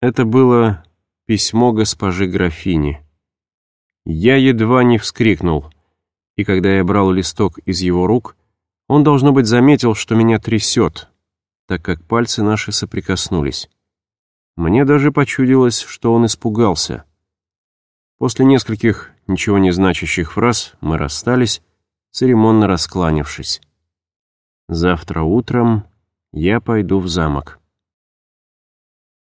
Это было письмо госпожи графини. Я едва не вскрикнул, и когда я брал листок из его рук, он, должно быть, заметил, что меня трясет, так как пальцы наши соприкоснулись. Мне даже почудилось, что он испугался. После нескольких ничего не значащих фраз мы расстались, церемонно раскланившись. Завтра утром я пойду в замок.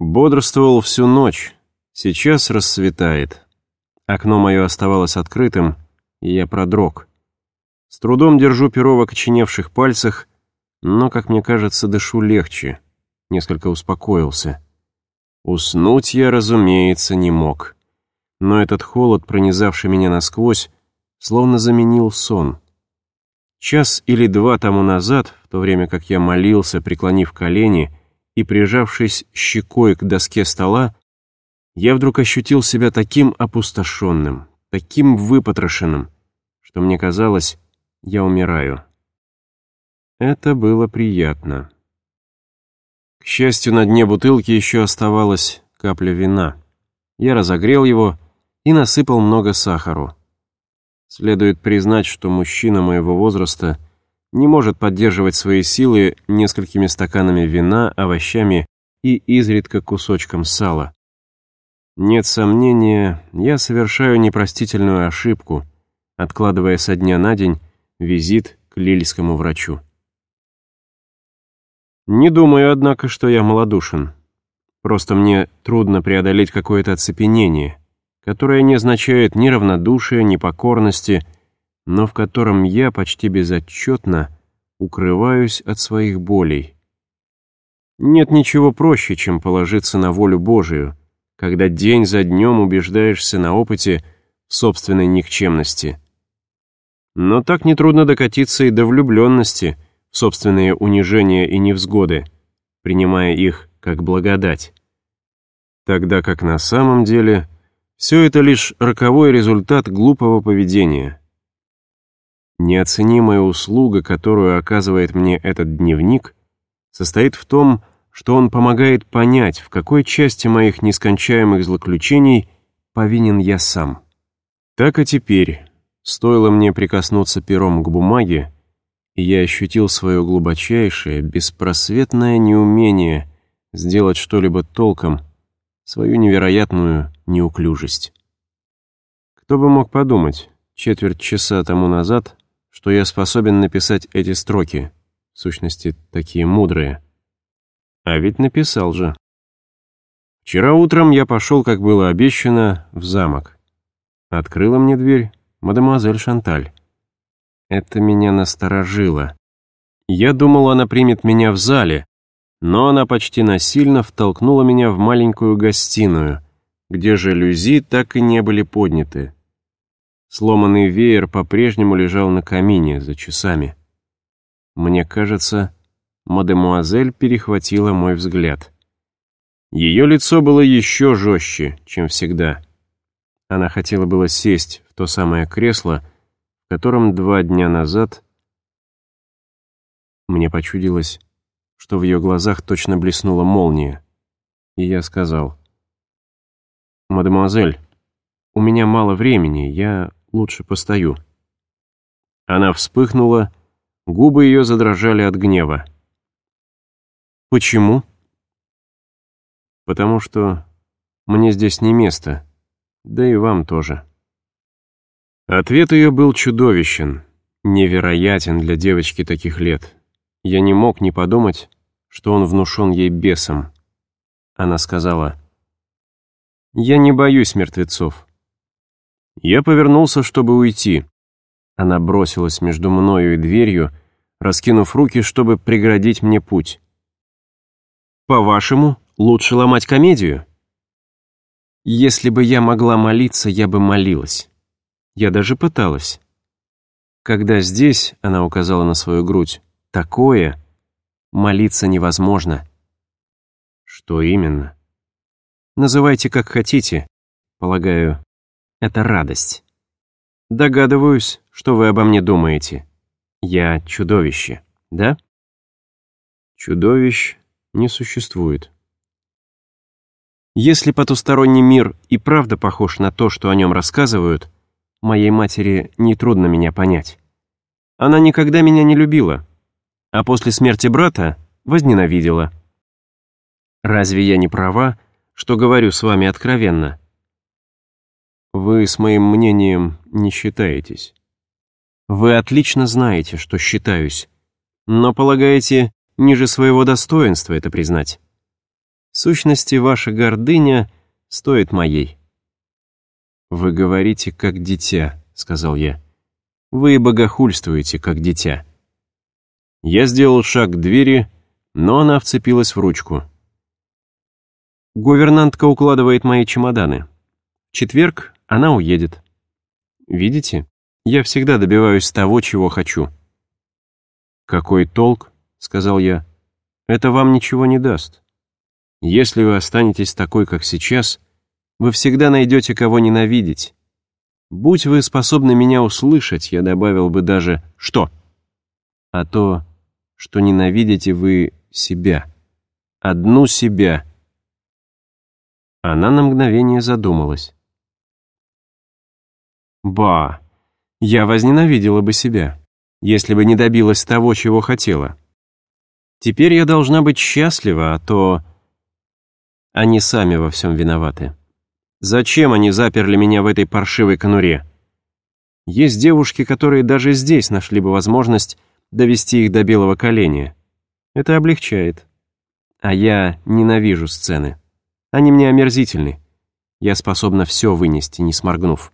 Бодрствовал всю ночь. Сейчас рассветает. Окно мое оставалось открытым, и я продрог. С трудом держу перо в окоченевших пальцах, но, как мне кажется, дышу легче. Несколько успокоился. Уснуть я, разумеется, не мог. Но этот холод, пронизавший меня насквозь, словно заменил сон. Час или два тому назад, в то время как я молился, преклонив колени, и, прижавшись щекой к доске стола, я вдруг ощутил себя таким опустошенным, таким выпотрошенным, что мне казалось, я умираю. Это было приятно. К счастью, на дне бутылки еще оставалась капля вина. Я разогрел его и насыпал много сахару. Следует признать, что мужчина моего возраста — не может поддерживать свои силы несколькими стаканами вина, овощами и изредка кусочком сала. Нет сомнения, я совершаю непростительную ошибку, откладывая со дня на день визит к лильскому врачу. Не думаю, однако, что я малодушен. Просто мне трудно преодолеть какое-то оцепенение, которое не означает ни равнодушия, ни покорности, но в котором я почти безотчетно укрываюсь от своих болей. Нет ничего проще, чем положиться на волю Божию, когда день за днем убеждаешься на опыте собственной никчемности. Но так нетрудно докатиться и до влюбленности в собственные унижения и невзгоды, принимая их как благодать. Тогда как на самом деле все это лишь роковой результат глупого поведения — Неоценимая услуга, которую оказывает мне этот дневник, состоит в том, что он помогает понять, в какой части моих нескончаемых злоключений повинен я сам. Так и теперь, стоило мне прикоснуться пером к бумаге, и я ощутил свое глубочайшее, беспросветное неумение сделать что-либо толком, свою невероятную неуклюжесть. Кто бы мог подумать, четверть часа тому назад что я способен написать эти строки, в сущности, такие мудрые. А ведь написал же. Вчера утром я пошел, как было обещано, в замок. Открыла мне дверь мадемуазель Шанталь. Это меня насторожило. Я думал, она примет меня в зале, но она почти насильно втолкнула меня в маленькую гостиную, где жалюзи так и не были подняты. Сломанный веер по-прежнему лежал на камине за часами. Мне кажется, мадемуазель перехватила мой взгляд. Ее лицо было еще жестче, чем всегда. Она хотела было сесть в то самое кресло, в котором два дня назад мне почудилось, что в ее глазах точно блеснула молния. И я сказал, «Мадемуазель, у меня мало времени, я Лучше постою». Она вспыхнула, губы ее задрожали от гнева. «Почему?» «Потому что мне здесь не место, да и вам тоже». Ответ ее был чудовищен, невероятен для девочки таких лет. Я не мог не подумать, что он внушен ей бесом. Она сказала, «Я не боюсь мертвецов. Я повернулся, чтобы уйти. Она бросилась между мною и дверью, раскинув руки, чтобы преградить мне путь. «По-вашему, лучше ломать комедию?» «Если бы я могла молиться, я бы молилась. Я даже пыталась. Когда здесь, — она указала на свою грудь, — такое, молиться невозможно». «Что именно?» «Называйте как хотите. Полагаю, это радость. Догадываюсь, что вы обо мне думаете. Я чудовище, да? Чудовищ не существует. Если потусторонний мир и правда похож на то, что о нем рассказывают, моей матери нетрудно меня понять. Она никогда меня не любила, а после смерти брата возненавидела. Разве я не права, что говорю с вами откровенно? Вы с моим мнением не считаетесь. Вы отлично знаете, что считаюсь, но полагаете, ниже своего достоинства это признать. В сущности, ваша гордыня стоит моей. «Вы говорите, как дитя», — сказал я. «Вы богохульствуете, как дитя». Я сделал шаг к двери, но она вцепилась в ручку. Гувернантка укладывает мои чемоданы. В четверг она уедет. Видите, я всегда добиваюсь того, чего хочу. «Какой толк?» — сказал я. «Это вам ничего не даст. Если вы останетесь такой, как сейчас, вы всегда найдете кого ненавидеть. Будь вы способны меня услышать, я добавил бы даже «что?», а то, что ненавидите вы себя, одну себя. Она на мгновение задумалась. «Ба, я возненавидела бы себя, если бы не добилась того, чего хотела. Теперь я должна быть счастлива, а то...» Они сами во всем виноваты. Зачем они заперли меня в этой паршивой конуре? Есть девушки, которые даже здесь нашли бы возможность довести их до белого коленя. Это облегчает. А я ненавижу сцены. Они мне омерзительны. Я способна все вынести, не сморгнув.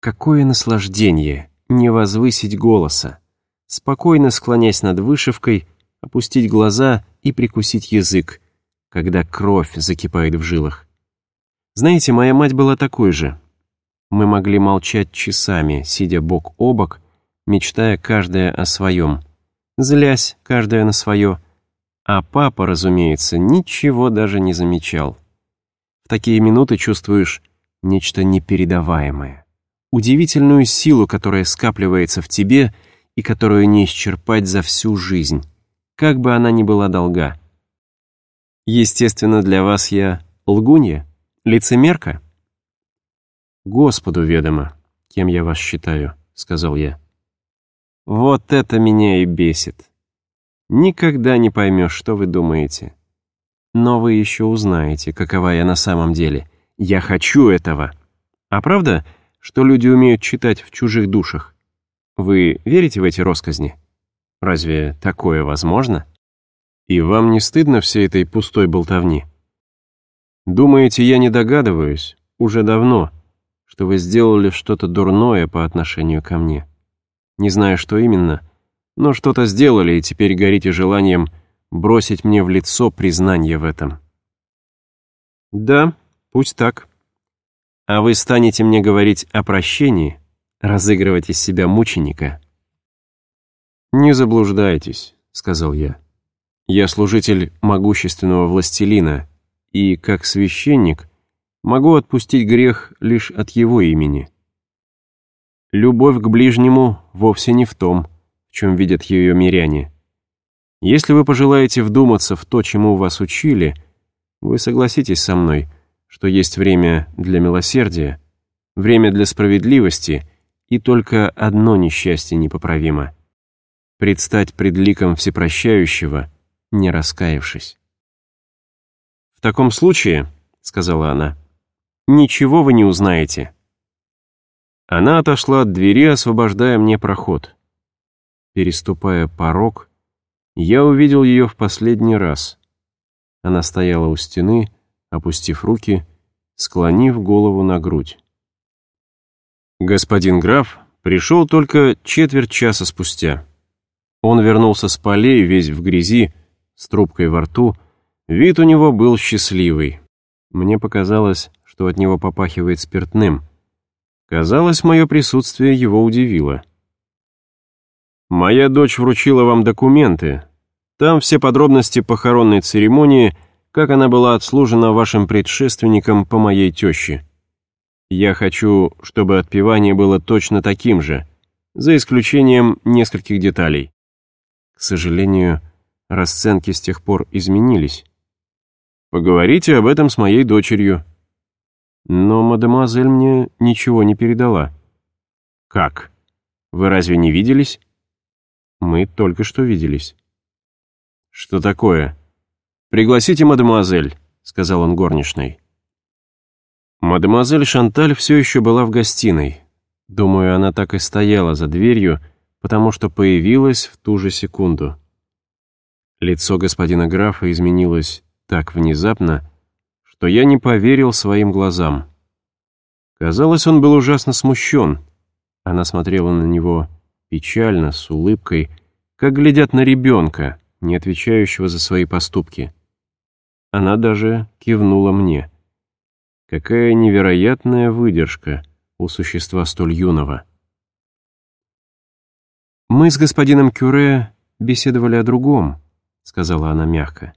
Какое наслаждение не возвысить голоса, спокойно склонясь над вышивкой, опустить глаза и прикусить язык, когда кровь закипает в жилах. Знаете, моя мать была такой же. Мы могли молчать часами, сидя бок о бок, мечтая каждая о своем, злясь каждая на свое, а папа, разумеется, ничего даже не замечал. В такие минуты чувствуешь нечто непередаваемое, удивительную силу, которая скапливается в тебе и которую не исчерпать за всю жизнь, как бы она ни была долга. Естественно, для вас я лгунья, Лицемерка? Господу ведомо, кем я вас считаю, сказал я. Вот это меня и бесит. Никогда не поймешь, что вы думаете. Но вы еще узнаете, какова я на самом деле. Я хочу этого. А правда, что люди умеют читать в чужих душах? Вы верите в эти росказни? Разве такое возможно? И вам не стыдно всей этой пустой болтовни? Думаете, я не догадываюсь, уже давно, что вы сделали что-то дурное по отношению ко мне? Не знаю, что именно, но что-то сделали, и теперь горите желанием бросить мне в лицо признание в этом. Да, пусть так. А вы станете мне говорить о прощении, разыгрывать из себя мученика? «Не заблуждайтесь», — сказал я. «Я служитель могущественного властелина, и, как священник, могу отпустить грех лишь от его имени. Любовь к ближнему вовсе не в том, в чем видят ее миряне. Если вы пожелаете вдуматься в то, чему вас учили, вы согласитесь со мной, что есть время для милосердия, время для справедливости и только одно несчастье непоправимо — предстать пред ликом всепрощающего, не раскаявшись. «В таком случае», — сказала она, — «ничего вы не узнаете». Она отошла от двери, освобождая мне проход. Переступая порог, я увидел ее в последний раз. Она стояла у стены, опустив руки, склонив голову на грудь. Господин граф пришел только четверть часа спустя. Он вернулся с полей, весь в грязи, с трубкой во рту, Вид у него был счастливый. Мне показалось, что от него попахивает спиртным. Казалось, мое присутствие его удивило. «Моя дочь вручила вам документы. Там все подробности похоронной церемонии, как она была отслужена вашим предшественником по моей теще. Я хочу, чтобы отпевание было точно таким же, за исключением нескольких деталей. К сожалению, расценки с тех пор изменились. Поговорите об этом с моей дочерью». Но мадемуазель мне ничего не передала. «Как? Вы разве не виделись?» «Мы только что виделись». «Что такое?» «Пригласите мадемуазель», — сказал он горничной. Мадемуазель Шанталь все еще была в гостиной. Думаю, она так и стояла за дверью, потому что появилась в ту же секунду. Лицо господина графа изменилось так внезапно, что я не поверил своим глазам. Казалось, он был ужасно смущен. Она смотрела на него печально, с улыбкой, как глядят на ребенка, не отвечающего за свои поступки. Она даже кивнула мне. Какая невероятная выдержка у существа столь юного. «Мы с господином Кюре беседовали о другом», — сказала она мягко.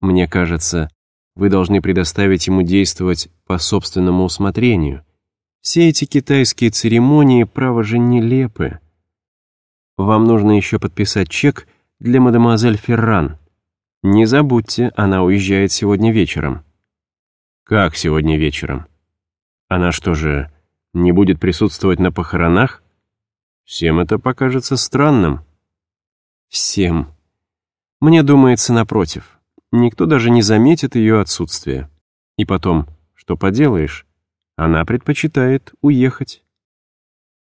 «Мне кажется, вы должны предоставить ему действовать по собственному усмотрению. Все эти китайские церемонии, право же, нелепы. Вам нужно еще подписать чек для мадемуазель Ферран. Не забудьте, она уезжает сегодня вечером». «Как сегодня вечером? Она что же, не будет присутствовать на похоронах? Всем это покажется странным». «Всем. Мне думается, напротив. Никто даже не заметит ее отсутствие. И потом, что поделаешь, она предпочитает уехать».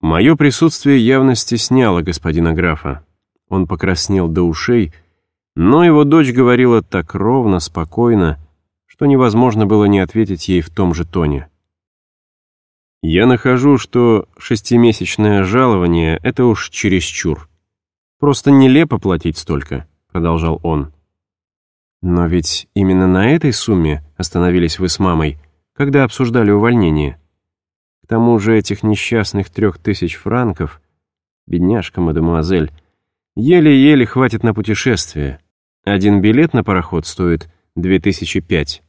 Мое присутствие явно стесняло господина графа. Он покраснел до ушей, но его дочь говорила так ровно, спокойно, что невозможно было не ответить ей в том же тоне. «Я нахожу, что шестимесячное жалование — это уж чересчур. Просто нелепо платить столько», — продолжал он. «Но ведь именно на этой сумме остановились вы с мамой, когда обсуждали увольнение. К тому же этих несчастных трех тысяч франков, бедняжка мадемуазель, еле-еле хватит на путешествие. Один билет на пароход стоит две тысячи пять.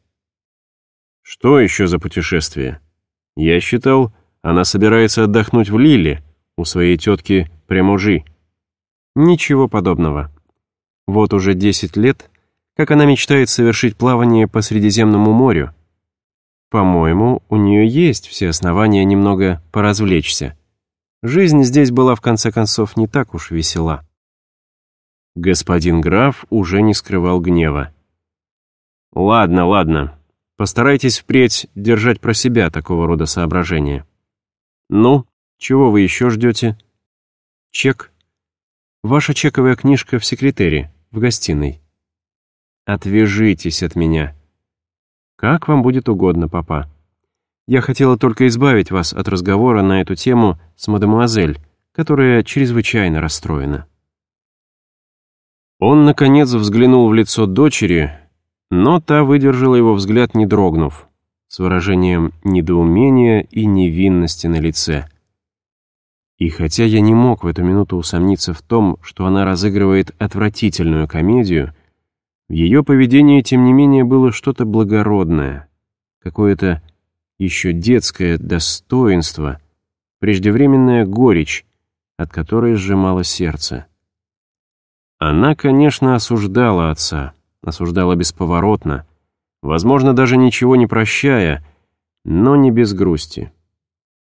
Что еще за путешествие? Я считал, она собирается отдохнуть в Лиле, у своей тетки Премужи. Ничего подобного. Вот уже десять лет, как она мечтает совершить плавание по Средиземному морю. По-моему, у нее есть все основания немного поразвлечься. Жизнь здесь была, в конце концов, не так уж весела. Господин граф уже не скрывал гнева. «Ладно, ладно, Постарайтесь впредь держать про себя такого рода соображения. Ну, чего вы еще ждете? Чек. Ваша чековая книжка в секретере, в гостиной. Отвяжитесь от меня. Как вам будет угодно, папа. Я хотела только избавить вас от разговора на эту тему с мадемуазель, которая чрезвычайно расстроена. Он, наконец, взглянул в лицо дочери, но та выдержала его взгляд, не дрогнув, с выражением недоумения и невинности на лице. И хотя я не мог в эту минуту усомниться в том, что она разыгрывает отвратительную комедию, в ее поведении, тем не менее, было что-то благородное, какое-то еще детское достоинство, преждевременная горечь, от которой сжимало сердце. Она, конечно, осуждала отца, осуждала бесповоротно, возможно, даже ничего не прощая, но не без грусти.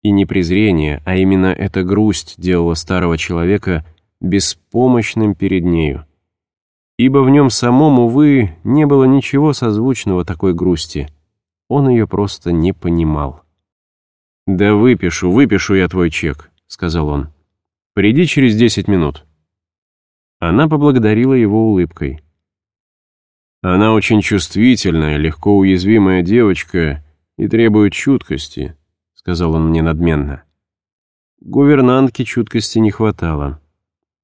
И не презрение, а именно эта грусть делала старого человека беспомощным перед нею. Ибо в нем самом, увы, не было ничего созвучного такой грусти. Он ее просто не понимал. «Да выпишу, выпишу я твой чек», — сказал он. «Приди через десять минут». Она поблагодарила его улыбкой. Она очень чувствительная, легко уязвимая девочка и требует чуткости», — сказал он мне надменно. Гувернантке чуткости не хватало.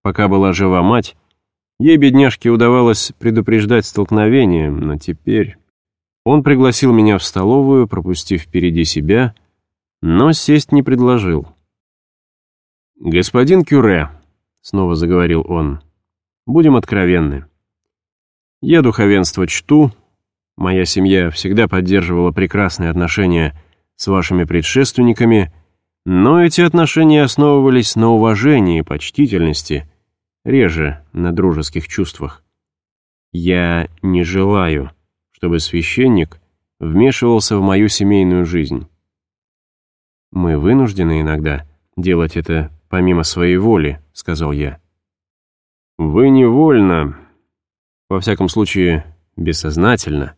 Пока была жива мать, ей, бедняжке, удавалось предупреждать столкновение, но теперь... Он пригласил меня в столовую, пропустив впереди себя, но сесть не предложил. «Господин Кюре», — снова заговорил он, — «будем откровенны. Я духовенство чту, моя семья всегда поддерживала прекрасные отношения с вашими предшественниками, но эти отношения основывались на уважении и почтительности, реже на дружеских чувствах. Я не желаю, чтобы священник вмешивался в мою семейную жизнь. «Мы вынуждены иногда делать это помимо своей воли», — сказал я. «Вы невольно, во всяком случае, бессознательно,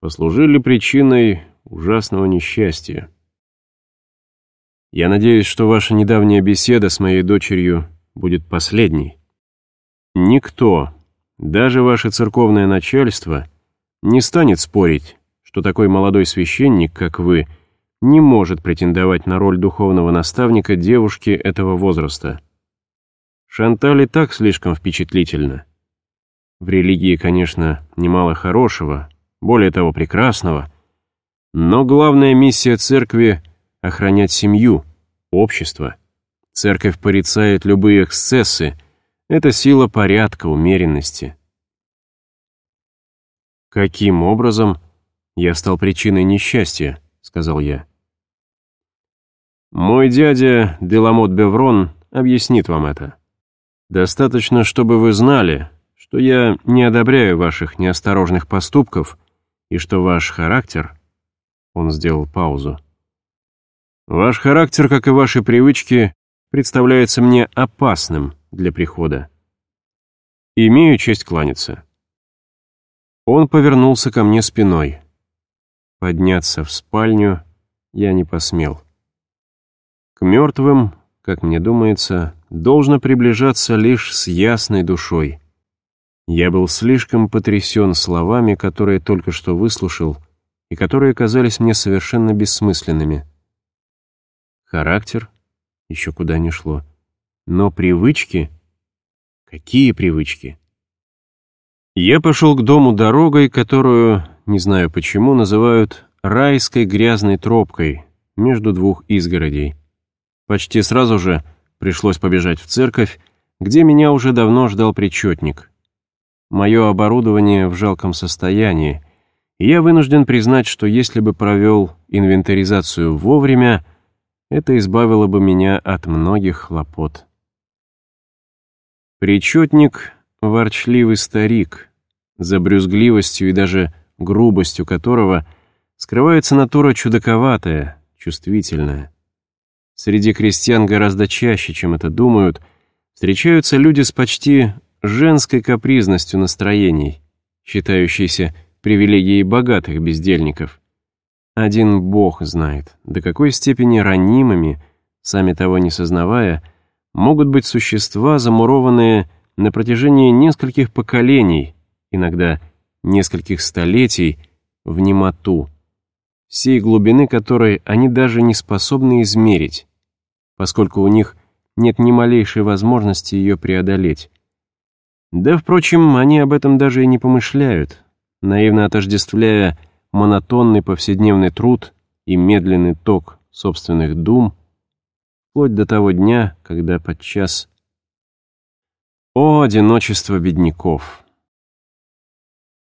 послужили причиной ужасного несчастья. Я надеюсь, что ваша недавняя беседа с моей дочерью будет последней. Никто, даже ваше церковное начальство, не станет спорить, что такой молодой священник, как вы, не может претендовать на роль духовного наставника девушки этого возраста. Шанталь и так слишком впечатлительна. В религии, конечно, немало хорошего, более того, прекрасного, но главная миссия церкви — охранять семью, общество. Церковь порицает любые эксцессы, это сила порядка, умеренности. «Каким образом я стал причиной несчастья?» — сказал я. «Мой дядя Деламот Беврон объяснит вам это. Достаточно, чтобы вы знали, что я не одобряю ваших неосторожных поступков и что ваш характер...» Он сделал паузу. «Ваш характер, как и ваши привычки, представляется мне опасным для прихода. Имею честь кланяться». Он повернулся ко мне спиной. Подняться в спальню я не посмел. К мертвым, как мне думается, должно приближаться лишь с ясной душой. Я был слишком потрясен словами, которые только что выслушал, и которые казались мне совершенно бессмысленными. Характер еще куда ни шло. Но привычки? Какие привычки? Я пошел к дому дорогой, которую, не знаю почему, называют райской грязной тропкой между двух изгородей. Почти сразу же пришлось побежать в церковь, где меня уже давно ждал причетник. Мое оборудование в жалком состоянии, и я вынужден признать, что если бы провел инвентаризацию вовремя, это избавило бы меня от многих хлопот. Причетник — ворчливый старик, за брюзгливостью и даже грубостью которого скрывается натура чудаковатая, чувствительная. Среди крестьян гораздо чаще, чем это думают, встречаются люди с почти женской капризностью настроений, считающиеся привилегией богатых бездельников. Один бог знает, до какой степени ранимыми, сами того не сознавая, могут быть существа, замурованные на протяжении нескольких поколений, иногда нескольких столетий, в немоту, всей глубины которой они даже не способны измерить, поскольку у них нет ни малейшей возможности ее преодолеть. Да, впрочем, они об этом даже и не помышляют, наивно отождествляя монотонный повседневный труд и медленный ток собственных дум, вплоть до того дня, когда подчас... О, одиночество бедняков!